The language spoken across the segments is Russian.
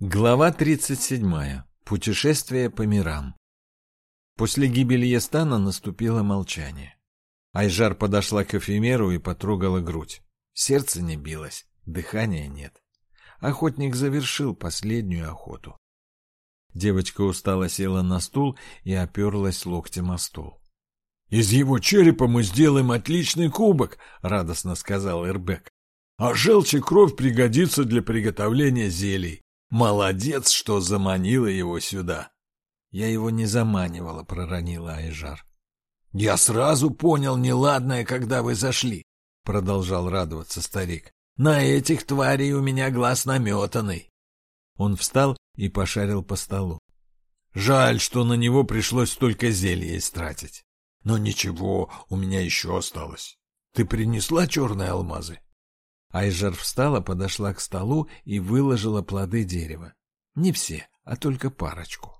Глава 37. Путешествие по мирам. После гибели Естана наступило молчание. Айжар подошла к эфемеру и потрогала грудь. Сердце не билось, дыхания нет. Охотник завершил последнюю охоту. Девочка устало села на стул и оперлась локтем о стол. — Из его черепа мы сделаем отличный кубок, — радостно сказал Эрбек. — А желчь и кровь пригодится для приготовления зелий. Молодец, что заманила его сюда. Я его не заманивала, проронила Айжар. Я сразу понял неладное, когда вы зашли, продолжал радоваться старик. На этих тварей у меня глаз наметанный. Он встал и пошарил по столу. Жаль, что на него пришлось столько зелья истратить. Но ничего, у меня еще осталось. Ты принесла черные алмазы? Айжар встала, подошла к столу и выложила плоды дерева. Не все, а только парочку.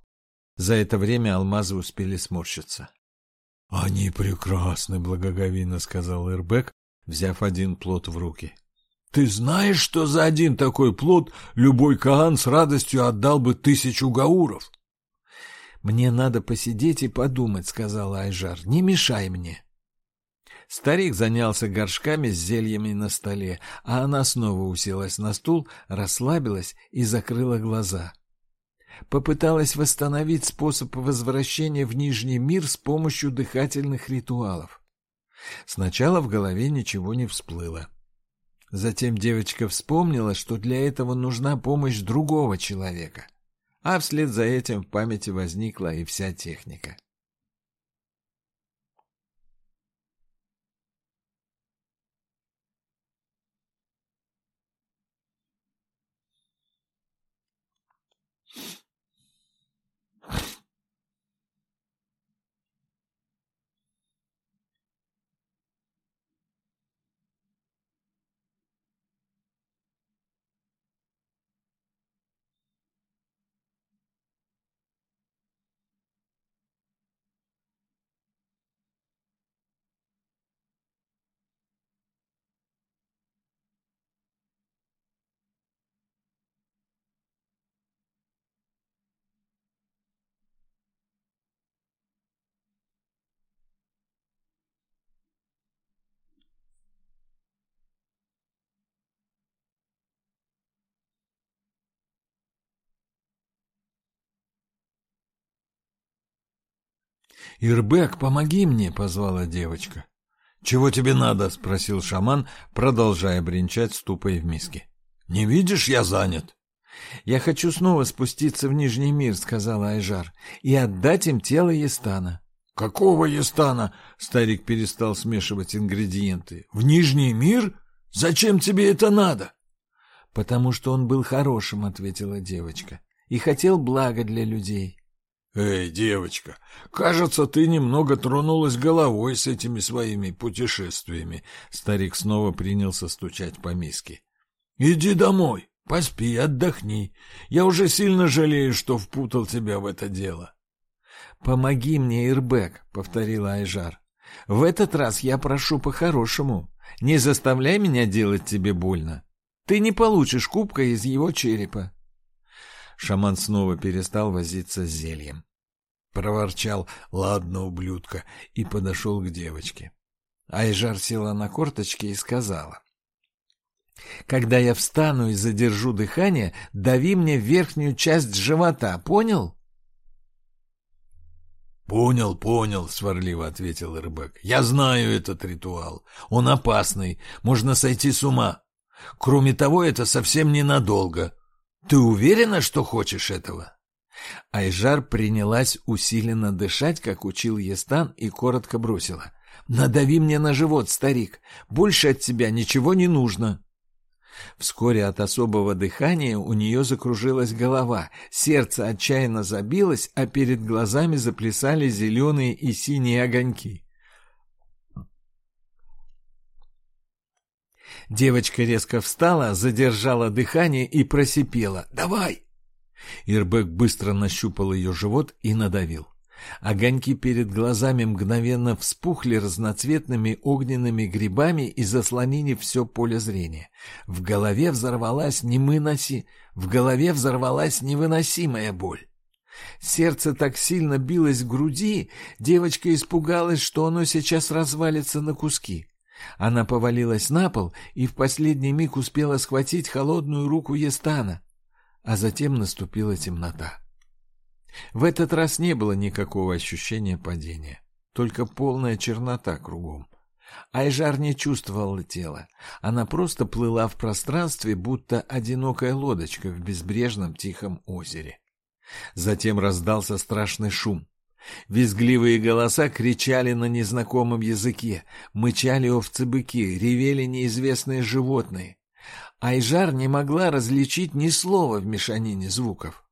За это время алмазы успели сморщиться. — Они прекрасны, — благоговейно сказал Ирбек, взяв один плод в руки. — Ты знаешь, что за один такой плод любой Каан с радостью отдал бы тысячу гауров? — Мне надо посидеть и подумать, — сказала Айжар. — Не мешай мне. — Старик занялся горшками с зельями на столе, а она снова уселась на стул, расслабилась и закрыла глаза. Попыталась восстановить способ возвращения в Нижний мир с помощью дыхательных ритуалов. Сначала в голове ничего не всплыло. Затем девочка вспомнила, что для этого нужна помощь другого человека. А вслед за этим в памяти возникла и вся техника. «Ирбек, помоги мне!» — позвала девочка. «Чего тебе надо?» — спросил шаман, продолжая бренчать ступой в миске. «Не видишь, я занят». «Я хочу снова спуститься в Нижний мир», — сказала Айжар, — «и отдать им тело Естана». «Какого Естана?» — старик перестал смешивать ингредиенты. «В Нижний мир? Зачем тебе это надо?» «Потому что он был хорошим», — ответила девочка, — «и хотел блага для людей». «Эй, девочка, кажется, ты немного тронулась головой с этими своими путешествиями». Старик снова принялся стучать по миске. «Иди домой, поспи, отдохни. Я уже сильно жалею, что впутал тебя в это дело». «Помоги мне, Ирбек», — повторила Айжар. «В этот раз я прошу по-хорошему. Не заставляй меня делать тебе больно. Ты не получишь кубка из его черепа». Шаман снова перестал возиться с зельем. Проворчал «Ладно, ублюдка» и подошел к девочке. Айжар села на корточки и сказала. «Когда я встану и задержу дыхание, дави мне верхнюю часть живота, понял?» «Понял, понял», — сварливо ответил Рыбак. «Я знаю этот ритуал. Он опасный, можно сойти с ума. Кроме того, это совсем ненадолго. Ты уверена, что хочешь этого?» Айжар принялась усиленно дышать, как учил Естан, и коротко бросила. «Надави мне на живот, старик! Больше от тебя ничего не нужно!» Вскоре от особого дыхания у нее закружилась голова, сердце отчаянно забилось, а перед глазами заплясали зеленые и синие огоньки. Девочка резко встала, задержала дыхание и просипела. «Давай!» Ирбек быстро нащупал ее живот и надавил. Огоньки перед глазами мгновенно вспухли разноцветными огненными грибами и заслонили все поле зрения. В голове взорвалась немыноси... В голове взорвалась невыносимая боль. Сердце так сильно билось в груди, девочка испугалась, что оно сейчас развалится на куски. Она повалилась на пол и в последний миг успела схватить холодную руку Естана, а затем наступила темнота. В этот раз не было никакого ощущения падения, только полная чернота кругом. Айжар не чувствовала тела, она просто плыла в пространстве, будто одинокая лодочка в безбрежном тихом озере. Затем раздался страшный шум. Визгливые голоса кричали на незнакомом языке, мычали овцы-быки, ревели неизвестные животные. Айжар не могла различить ни слова в мешанине звуков.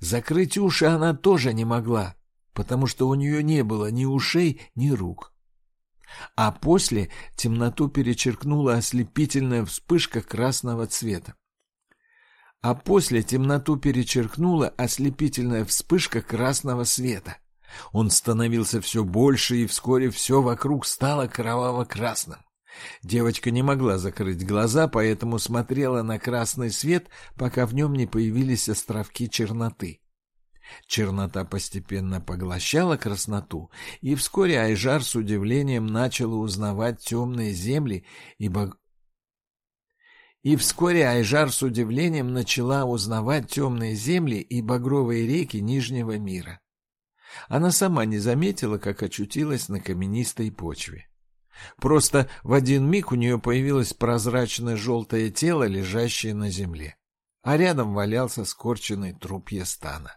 Закрыть уши она тоже не могла, потому что у нее не было ни ушей, ни рук. А после темноту перечеркнула ослепительная вспышка красного цвета. А после темноту перечеркнула ослепительная вспышка красного света. Он становился все больше, и вскоре все вокруг стало кроваво-красным. Девочка не могла закрыть глаза, поэтому смотрела на красный свет, пока в нем не появились островки черноты. Чернота постепенно поглощала красноту, и вскоре Айжар с удивлением начала узнавать темные земли и бог... И вскоре Айжар с удивлением начала узнавать темные земли и багровые реки Нижнего мира. Она сама не заметила, как очутилась на каменистой почве. Просто в один миг у нее появилось прозрачное желтое тело, лежащее на земле, а рядом валялся скорченный труп Ястана.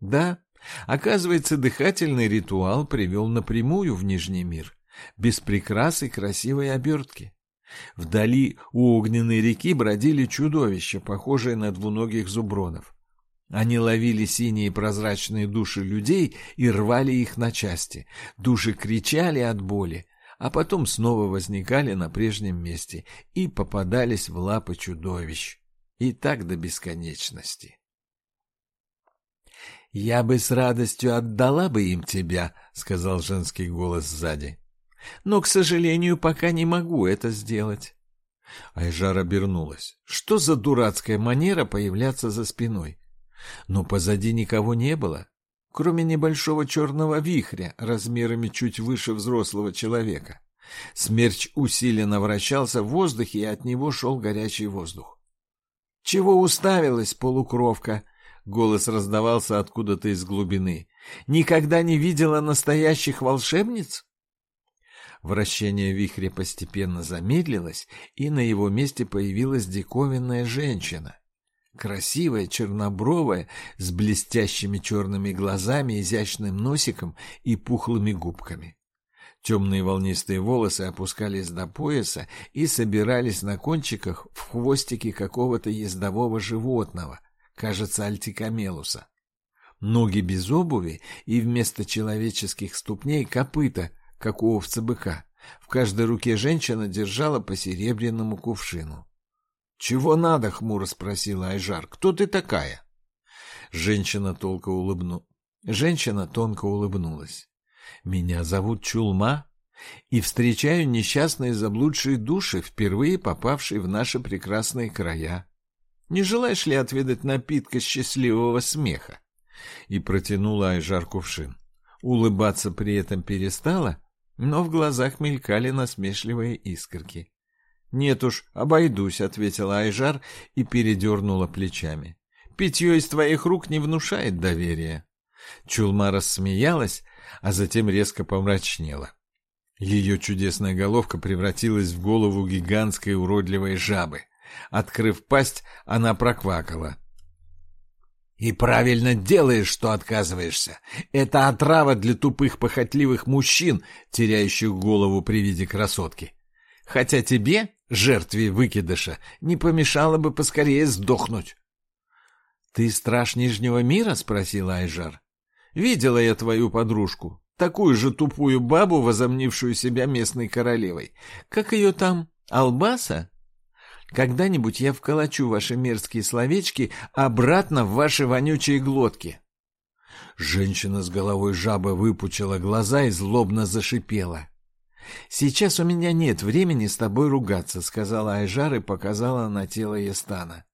Да, оказывается, дыхательный ритуал привел напрямую в Нижний мир, без прикрас и красивой обертки. Вдали у огненной реки бродили чудовища, похожие на двуногих зубродов. Они ловили синие прозрачные души людей и рвали их на части. Души кричали от боли, а потом снова возникали на прежнем месте и попадались в лапы чудовищ. И так до бесконечности. «Я бы с радостью отдала бы им тебя», — сказал женский голос сзади. «Но, к сожалению, пока не могу это сделать». Айжар обернулась. Что за дурацкая манера появляться за спиной? Но позади никого не было, кроме небольшого черного вихря размерами чуть выше взрослого человека. Смерч усиленно вращался в воздухе, и от него шел горячий воздух. — Чего уставилась, полукровка? — голос раздавался откуда-то из глубины. — Никогда не видела настоящих волшебниц? Вращение вихря постепенно замедлилось, и на его месте появилась диковинная женщина. Красивая, чернобровая, с блестящими черными глазами, изящным носиком и пухлыми губками. Темные волнистые волосы опускались до пояса и собирались на кончиках в хвостике какого-то ездового животного, кажется, альтикамелуса. Ноги без обуви и вместо человеческих ступней копыта, как у овца-быка. В каждой руке женщина держала по серебряному кувшину. «Чего надо?» — хмуро спросила Айжар. «Кто ты такая?» Женщина толко улыбну... Женщина тонко улыбнулась. «Меня зовут Чулма, и встречаю несчастные заблудшие души, впервые попавшие в наши прекрасные края. Не желаешь ли отведать напитка счастливого смеха?» И протянула Айжар кувшин. Улыбаться при этом перестала, но в глазах мелькали насмешливые искорки. «Нет уж, обойдусь», — ответила Айжар и передернула плечами. «Питье из твоих рук не внушает доверия». Чулма рассмеялась, а затем резко помрачнела. Ее чудесная головка превратилась в голову гигантской уродливой жабы. Открыв пасть, она проквакала. «И правильно делаешь, что отказываешься. Это отрава для тупых похотливых мужчин, теряющих голову при виде красотки. Хотя тебе, жертве выкидыша, не помешало бы поскорее сдохнуть. — Ты страж Нижнего мира? — спросила Айжар. — Видела я твою подружку, такую же тупую бабу, возомнившую себя местной королевой. Как ее там? Албаса? Когда-нибудь я вколочу ваши мерзкие словечки обратно в ваши вонючие глотки. Женщина с головой жабы выпучила глаза и злобно зашипела. «Сейчас у меня нет времени с тобой ругаться», — сказала Айжар и показала на тело Естана.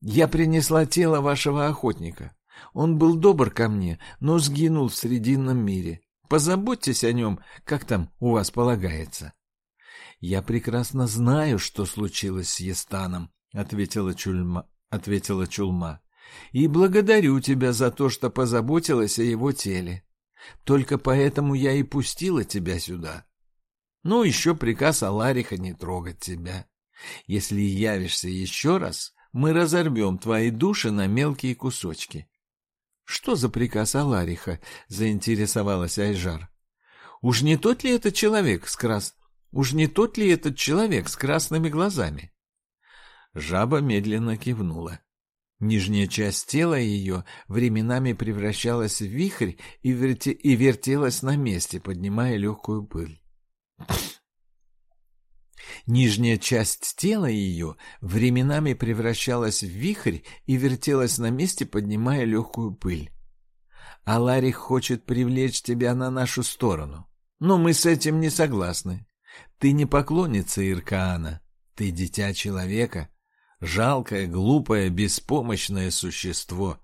«Я принесла тело вашего охотника. Он был добр ко мне, но сгинул в Срединном мире. Позаботьтесь о нем, как там у вас полагается». «Я прекрасно знаю, что случилось с Естаном», — ответила Чульма. Ответила Чулма. «И благодарю тебя за то, что позаботилась о его теле. Только поэтому я и пустила тебя сюда. Ну, еще приказ Алариха не трогать тебя. Если явишься еще раз, мы разорвем твои души на мелкие кусочки». «Что за приказ Алариха?» — заинтересовалась Айжар. «Уж не тот ли это человек с крас... Уж не тот ли этот человек с красными глазами?» Жаба медленно кивнула. Нижняя часть тела ее временами превращалась в вихрь и, верте... и вертелась на месте, поднимая легкую пыль. Нижняя часть тела ее временами превращалась в вихрь и вертелась на месте, поднимая легкую пыль. Аларих хочет привлечь тебя на нашу сторону. Но мы с этим не согласны. Ты не поклонница Иркаана. Ты дитя человека. Жалкое, глупое, беспомощное существо.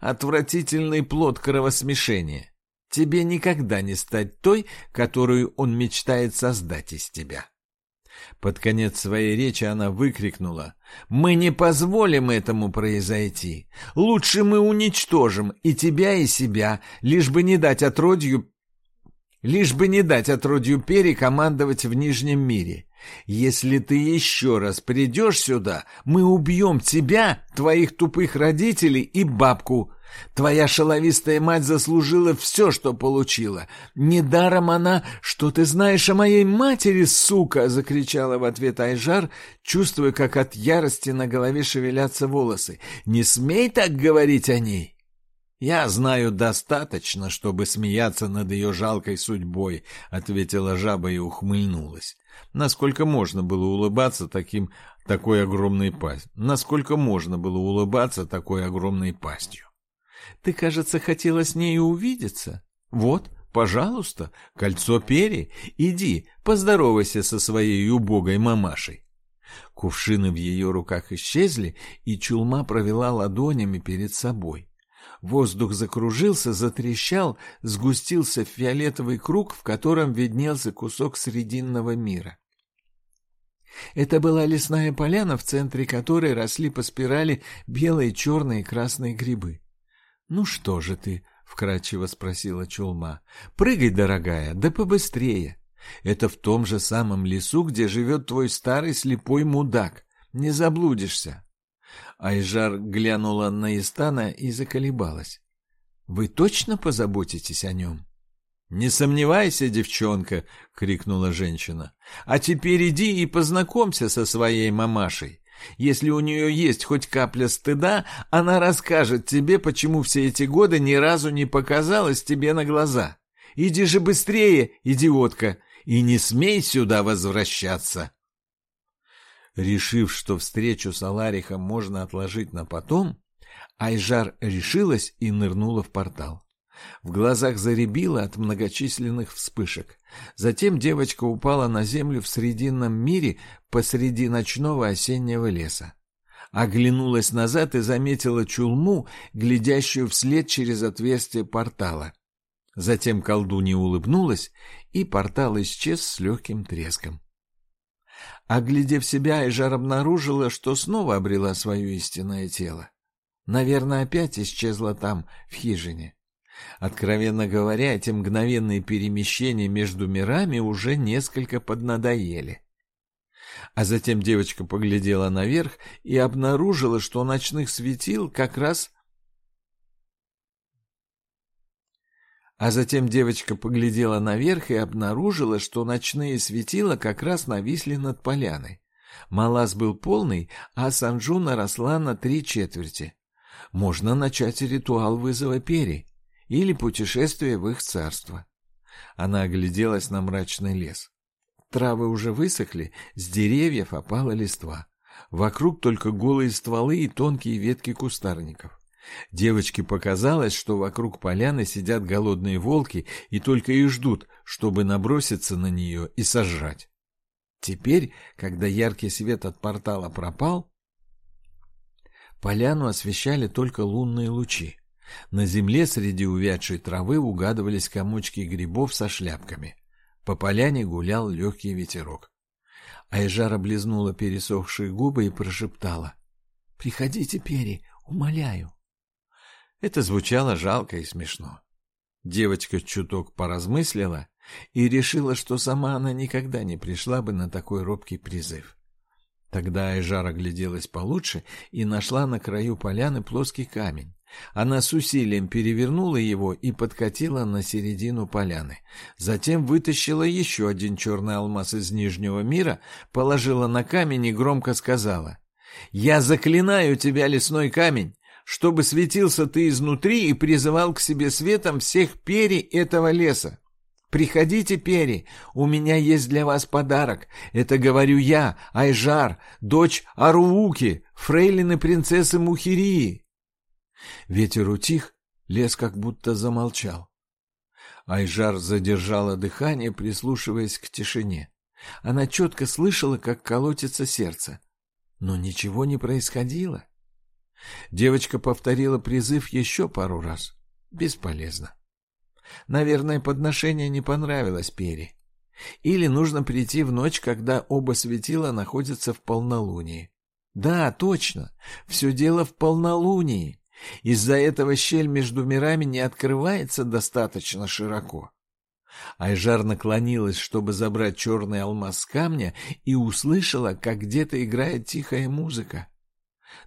Отвратительный плод кровосмешения. Тебе никогда не стать той, которую он мечтает создать из тебя. Под конец своей речи она выкрикнула. «Мы не позволим этому произойти. Лучше мы уничтожим и тебя, и себя, лишь бы не дать отродью лишь бы не дать отродью Пери командовать в Нижнем мире. Если ты еще раз придешь сюда, мы убьем тебя, твоих тупых родителей и бабку. Твоя шаловистая мать заслужила все, что получила. Недаром она... Что ты знаешь о моей матери, сука?» — закричала в ответ Айжар, чувствуя, как от ярости на голове шевелятся волосы. «Не смей так говорить о ней!» «Я знаю достаточно, чтобы смеяться над ее жалкой судьбой», — ответила жаба и ухмыльнулась. Насколько можно было улыбаться таким, такой огромной пастью? Насколько можно было улыбаться такой огромной пастью? Ты, кажется, хотела с ней увидеться. Вот, пожалуйста, кольцо пери. Иди, поздоровайся со своей убогой мамашей. Кувшины в ее руках исчезли, и чулма провела ладонями перед собой. Воздух закружился, затрещал, сгустился в фиолетовый круг, в котором виднелся кусок срединного мира. Это была лесная поляна, в центре которой росли по спирали белые, черные и красные грибы. «Ну что же ты?» — вкратчиво спросила Чулма. «Прыгай, дорогая, да побыстрее. Это в том же самом лесу, где живет твой старый слепой мудак. Не заблудишься». Айжар глянула на Истана и заколебалась. «Вы точно позаботитесь о нем?» «Не сомневайся, девчонка!» — крикнула женщина. «А теперь иди и познакомься со своей мамашей. Если у нее есть хоть капля стыда, она расскажет тебе, почему все эти годы ни разу не показалась тебе на глаза. Иди же быстрее, идиотка, и не смей сюда возвращаться. Решив, что встречу с Аларихом можно отложить на потом, Айжар решилась и нырнула в портал. В глазах заребило от многочисленных вспышек. Затем девочка упала на землю в срединном мире посреди ночного осеннего леса. Оглянулась назад и заметила чулму, глядящую вслед через отверстие портала. Затем колдунья улыбнулась, и портал исчез с легким треском. Оглядев себя, Эжар обнаружила, что снова обрела свое истинное тело. Наверное, опять исчезла там, в хижине. Откровенно говоря, эти мгновенные перемещения между мирами уже несколько поднадоели. А затем девочка поглядела наверх и обнаружила, что ночных светил как раз... А затем девочка поглядела наверх и обнаружила, что ночные светила как раз нависли над поляной. Малаз был полный, а Санджуна росла на три четверти. Можно начать ритуал вызова перья или путешествие в их царство. Она огляделась на мрачный лес. Травы уже высохли, с деревьев опала листва. Вокруг только голые стволы и тонкие ветки кустарников. Девочке показалось, что вокруг поляны сидят голодные волки и только и ждут, чтобы наброситься на нее и сожрать. Теперь, когда яркий свет от портала пропал, поляну освещали только лунные лучи. На земле среди увядшей травы угадывались комочки грибов со шляпками. По поляне гулял легкий ветерок. Айжара облизнула пересохшие губы и прошептала. — Приходите, Пери, умоляю. Это звучало жалко и смешно. Девочка чуток поразмыслила и решила, что сама она никогда не пришла бы на такой робкий призыв. Тогда Айжар огляделась получше и нашла на краю поляны плоский камень. Она с усилием перевернула его и подкатила на середину поляны. Затем вытащила еще один черный алмаз из Нижнего мира, положила на камень и громко сказала. «Я заклинаю тебя, лесной камень, чтобы светился ты изнутри и призывал к себе светом всех перий этого леса. Приходите, пери, у меня есть для вас подарок. Это говорю я, Айжар, дочь Арууки, фрейлины принцессы Мухирии. Ветер утих, лес как будто замолчал. Айжар задержала дыхание, прислушиваясь к тишине. Она четко слышала, как колотится сердце. Но ничего не происходило. Девочка повторила призыв еще пару раз. Бесполезно. Наверное, подношение не понравилось Пере. Или нужно прийти в ночь, когда оба светила находятся в полнолунии. Да, точно, все дело в полнолунии. Из-за этого щель между мирами не открывается достаточно широко. Айжар наклонилась, чтобы забрать черный алмаз с камня, и услышала, как где-то играет тихая музыка.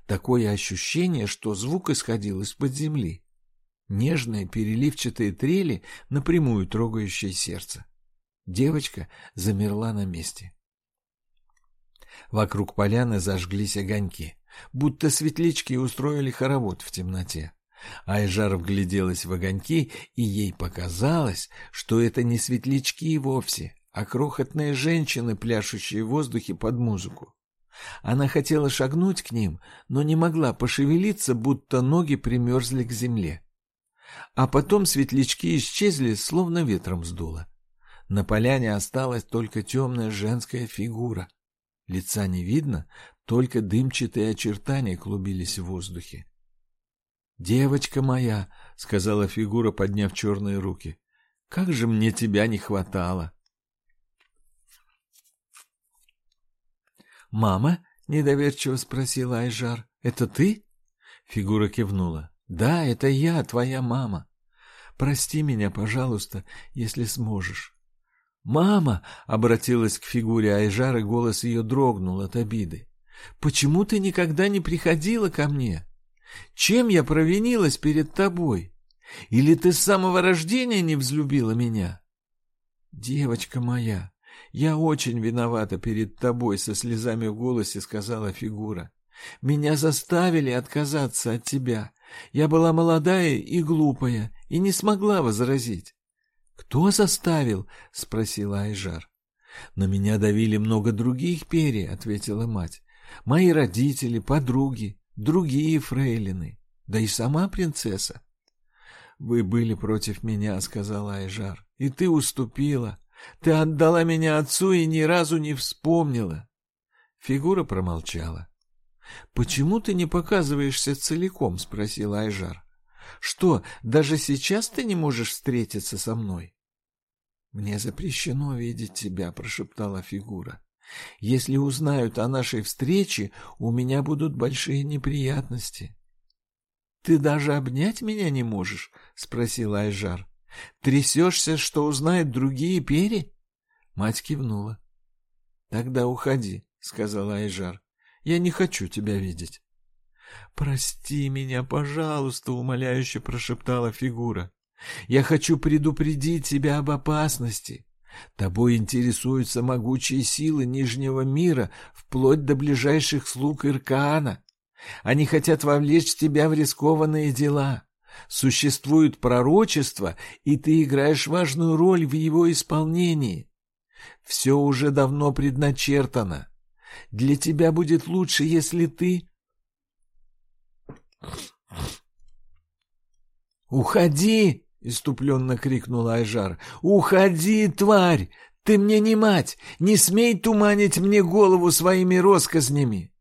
Такое ощущение, что звук исходил из-под земли. Нежные переливчатые трели, напрямую трогающие сердце. Девочка замерла на месте. Вокруг поляны зажглись огоньки, будто светлячки устроили хоровод в темноте. Айжар вгляделась в огоньки, и ей показалось, что это не светлячки вовсе, а крохотные женщины, пляшущие в воздухе под музыку. Она хотела шагнуть к ним, но не могла пошевелиться, будто ноги примерзли к земле. А потом светлячки исчезли, словно ветром сдуло. На поляне осталась только темная женская фигура. Лица не видно, только дымчатые очертания клубились в воздухе. «Девочка моя», — сказала фигура, подняв черные руки, — «как же мне тебя не хватало!» «Мама?» — недоверчиво спросила Айжар. «Это ты?» Фигура кивнула. «Да, это я, твоя мама. Прости меня, пожалуйста, если сможешь». «Мама!» — обратилась к фигуре Айжар, и голос ее дрогнул от обиды. «Почему ты никогда не приходила ко мне? Чем я провинилась перед тобой? Или ты с самого рождения не взлюбила меня?» «Девочка моя!» «Я очень виновата перед тобой», — со слезами в голосе сказала фигура. «Меня заставили отказаться от тебя. Я была молодая и глупая, и не смогла возразить». «Кто заставил?» — спросила Айжар. «На меня давили много других перья», — ответила мать. «Мои родители, подруги, другие фрейлины, да и сама принцесса». «Вы были против меня», — сказала Айжар, — «и ты уступила. Ты отдала меня отцу и ни разу не вспомнила. Фигура промолчала. «Почему ты не показываешься целиком?» — спросил Айжар. «Что, даже сейчас ты не можешь встретиться со мной?» «Мне запрещено видеть тебя», — прошептала фигура. «Если узнают о нашей встрече, у меня будут большие неприятности». «Ты даже обнять меня не можешь?» — спросил Айжар. Трясешься, что узнают другие пери? Мать кивнула. — Тогда уходи, — сказала Айжар. — Я не хочу тебя видеть. — Прости меня, пожалуйста, — умоляюще прошептала фигура. — Я хочу предупредить тебя об опасности. Тобой интересуются могучие силы Нижнего мира, вплоть до ближайших слуг Иркаана. Они хотят вовлечь тебя в рискованные дела. Существует пророчество, и ты играешь важную роль в его исполнении. Все уже давно предначертано. Для тебя будет лучше, если ты... «Уходи!» — иступленно крикнул Айжар. «Уходи, тварь! Ты мне не мать! Не смей туманить мне голову своими росказнями!»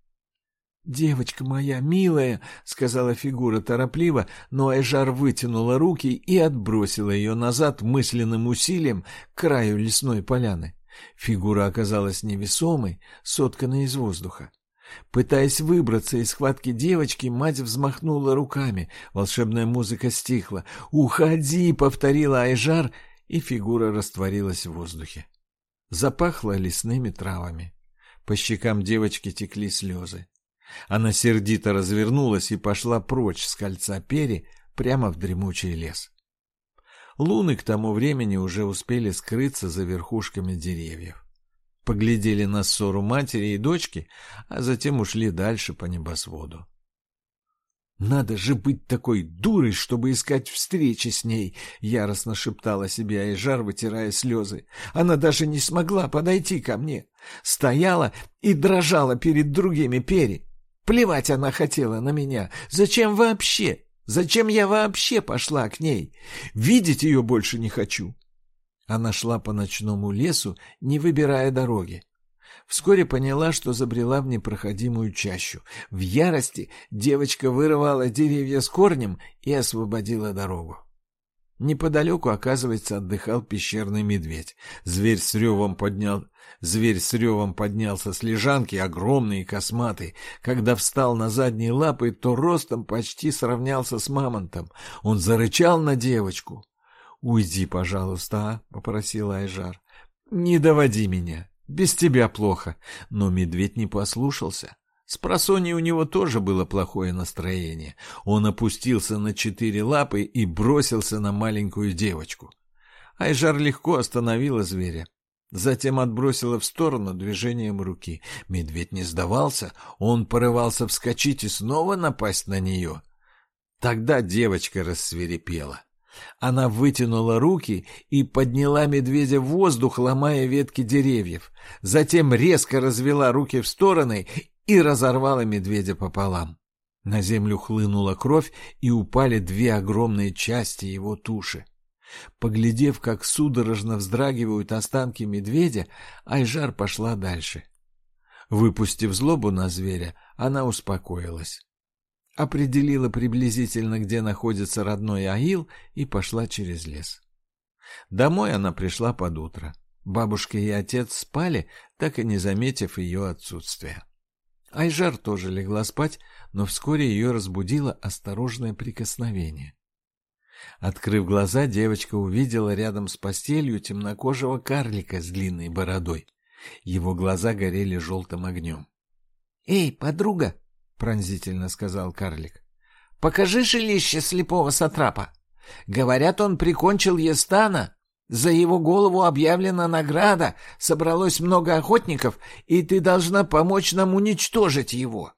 «Девочка моя, милая!» — сказала фигура торопливо, но Айжар вытянула руки и отбросила ее назад мысленным усилием к краю лесной поляны. Фигура оказалась невесомой, сотканной из воздуха. Пытаясь выбраться из схватки девочки, мать взмахнула руками. Волшебная музыка стихла. «Уходи!» — повторила Айжар, и фигура растворилась в воздухе. Запахло лесными травами. По щекам девочки текли слезы. Она сердито развернулась и пошла прочь с кольца пери прямо в дремучий лес. Луны к тому времени уже успели скрыться за верхушками деревьев. Поглядели на ссору матери и дочки, а затем ушли дальше по небосводу. «Надо же быть такой дурой, чтобы искать встречи с ней!» — яростно шептала себе Айжар, вытирая слезы. «Она даже не смогла подойти ко мне. Стояла и дрожала перед другими пери. Плевать она хотела на меня. Зачем вообще? Зачем я вообще пошла к ней? Видеть ее больше не хочу. Она шла по ночному лесу, не выбирая дороги. Вскоре поняла, что забрела в непроходимую чащу. В ярости девочка вырывала деревья с корнем и освободила дорогу. Неподалеку, оказывается, отдыхал пещерный медведь. Зверь с ревом поднял... Зверь с ревом поднялся с лежанки, огромный и косматый. Когда встал на задние лапы, то ростом почти сравнялся с мамонтом. Он зарычал на девочку. «Уйди, пожалуйста, а?» — попросил Айжар. «Не доводи меня. Без тебя плохо». Но медведь не послушался. С просони у него тоже было плохое настроение. Он опустился на четыре лапы и бросился на маленькую девочку. Айжар легко остановила зверя. Затем отбросила в сторону движением руки. Медведь не сдавался, он порывался вскочить и снова напасть на нее. Тогда девочка рассверепела. Она вытянула руки и подняла медведя в воздух, ломая ветки деревьев. Затем резко развела руки в стороны и разорвала медведя пополам. На землю хлынула кровь, и упали две огромные части его туши. Поглядев, как судорожно вздрагивают останки медведя, Айжар пошла дальше. Выпустив злобу на зверя, она успокоилась. Определила приблизительно, где находится родной Аил, и пошла через лес. Домой она пришла под утро. Бабушка и отец спали, так и не заметив ее отсутствия. Айжар тоже легла спать, но вскоре ее разбудило осторожное прикосновение. Открыв глаза, девочка увидела рядом с постелью темнокожего карлика с длинной бородой. Его глаза горели желтым огнем. — Эй, подруга! — пронзительно сказал карлик. — Покажи жилище слепого сатрапа. Говорят, он прикончил Естана за его голову объявлена награда, собралось много охотников, и ты должна помочь нам уничтожить его.